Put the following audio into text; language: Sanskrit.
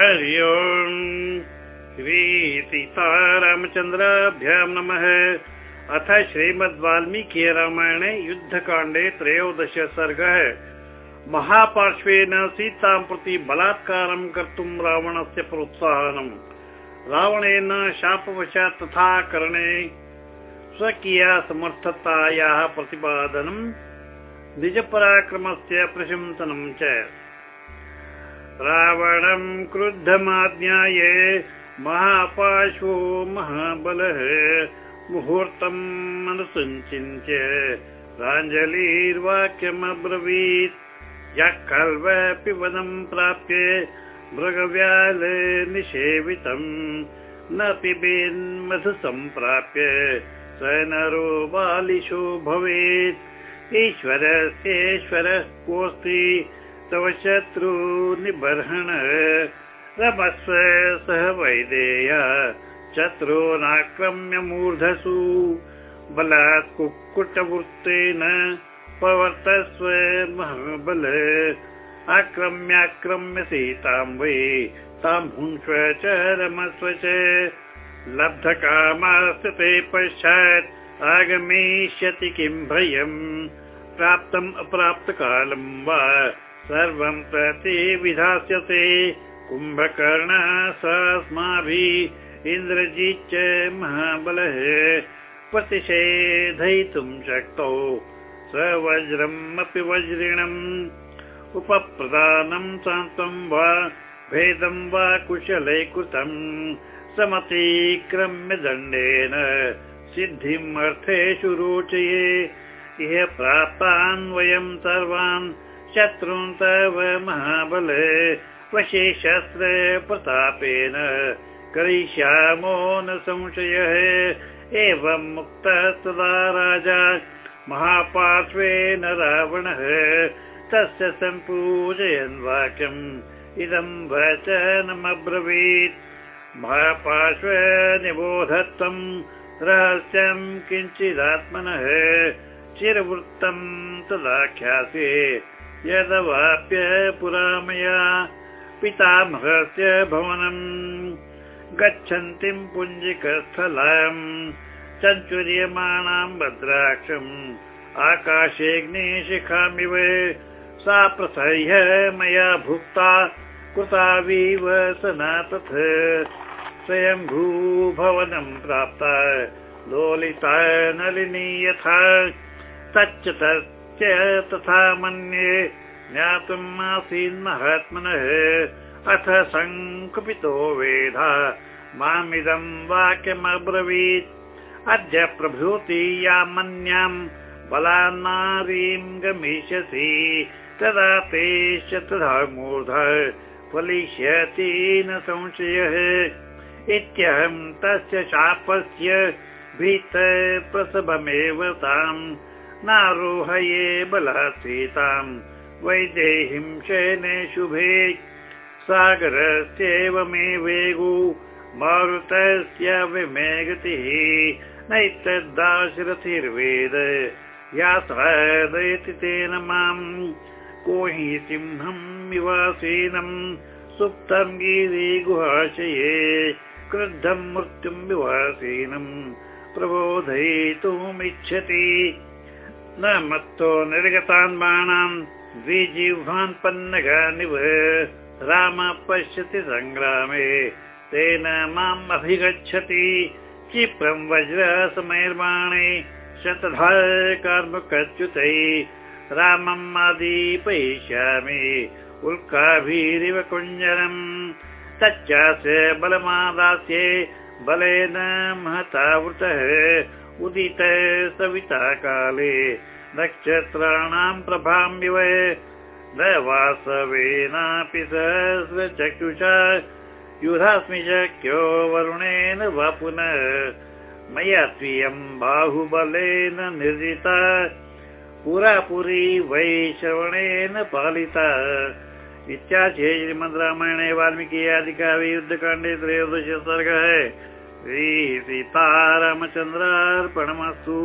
हरि ओम् श्री सीतारामचन्द्राभ्यां नमः। अथ श्रीमद्वाल्मीकि रामायणे युद्धकाण्डे त्रयोदश सर्गः। महापार्श्वेन सीतां प्रति बलात्कारं कर्तुं रावणस्य प्रोत्साहनम्। रावणेन शापवशात् तथा करणे स्वकीया समर्थतायाः प्रतिपादनम् निजपराक्रमस्य प्रशंसनं च रावणं क्रुद्धमाज्ञाय महापाशो महाबलः मुहूर्तम् अनुसञ्चिन्त्य प्राञ्जलिर्वाक्यमब्रवीत् यः खल्वपि वनं प्राप्य मृगव्याल निषेवितम् न पिबेन्मधु सम्प्राप्य स नरो बालिशो भवेत्। ईश्वरस्येश्वरः कोऽस्ति तव शत्रु निबर्हण। रमस्व सह वैदेय शत्रूनाक्रम्य मूर्धसु। बलात् कुक्कुटवृत्तेन प्रवर्तस्व महाबल। आक्रम्याक्रम्य सीतां वै तां भुङ्क्ष्व च रमस्व च। लब्धकामास्य ते पश्चात् आगमिष्यति किं भयम्? प्राप्तम् अप्राप्तकालम् वा सर्वं प्रति विधास्यते। कुम्भकर्णः स अस्माभिः इन्द्रजिच्च महाबलः प्रतिषेधयितुं शक्तौ। स वज्रम् अपि वज्रिणम्। उपप्रदानं शान्तं वा भेदं वा कुशलै कृतम् समतिक्रम्य दण्डेन सिद्धिम् अर्थेषु रोचये। इह प्राप्तान् वयं सर्वान् शत्रून् तव महाबल वशे शस्त्र प्रतापेन करिष्यामो न संशयः। एवं मुक्तः तदा राजा महापार्श्वेन रावणः। तस्य सम्पूजयन् वाक्यम्। इदं वचनमब्रवीत्। महापार्श्व निबोधत्वम् रहस्यं किञ्चिदात्मनः। चिरवृत्तं तदाख्यासे यदवाप्य पुरा मया पितामहस्य भवनम्। गच्छन्तीं पुञ्जिकस्थलाम् चञ्चुर्यमाणां भद्राक्षम्। आकाशेऽग्निशिखामिव सा प्रसह्य मया भुक्ता कृतावीव सनातथ स्वयम्भूभवनं प्राप्ता लोलिता नलिनी यथा तच्च तथा मन्ये ज्ञातुम् आसीन् महात्मनः। अथ सङ्कुपितो वेधा मामिदं वाक्यमब्रवीत्। अद्य प्रभूति या मन्याम् बलान्नारीं गमिष्यसि। तदा तेश्च तथा मूर्ध फलिष्यति न संशयः। इत्यहं तस्य शापस्य भीत प्रसभमेव ताम् नारोहये बलासीताम् वैदेहीं शयने शुभे। सागरस्यैव मे वेगो मारुतस्य विमे गतिः नैतद्दाशरथिर्वेद यात्रादयति तेन माम्। को हि सिंहम् विवासीनम् सुप्तं गिरिगुहाशये क्रुद्धं मृत्युं विवासीनम् प्रबोधयितुमिच्छति न मत्तो निर्गतान् बाणान् द्विजिह्वान् पन्नगानिव राम पश्यति सङ्ग्रामे तेन माम् अभिगच्छति। क्षिप्रं वज्र समैर्बाणे शतधा कर्मकच्युतै रामम् आदीपयिष्यामि उल्काभिरिव कुञ्जरम् तच्चास्य बलमादास्ये बलेन महतावृतः उदित सविता काले नक्षत्राणां प्रभाम्यव न वासवेनापि सहस्रचक्षुषा युधास्मि शक्यो वरुणेन वा पुनः। मया स्वीयं बाहुबलेन निर्जिता। पुरापुरी वै श्रवणेन पालिता। इत्याख्ये श्रीमद् रामायणे वाल्मीकि आदिकाव्ये युद्धकाण्डे त्रयोदश सर्गः श्री सीतारामचन्द्रार्पणमस्तु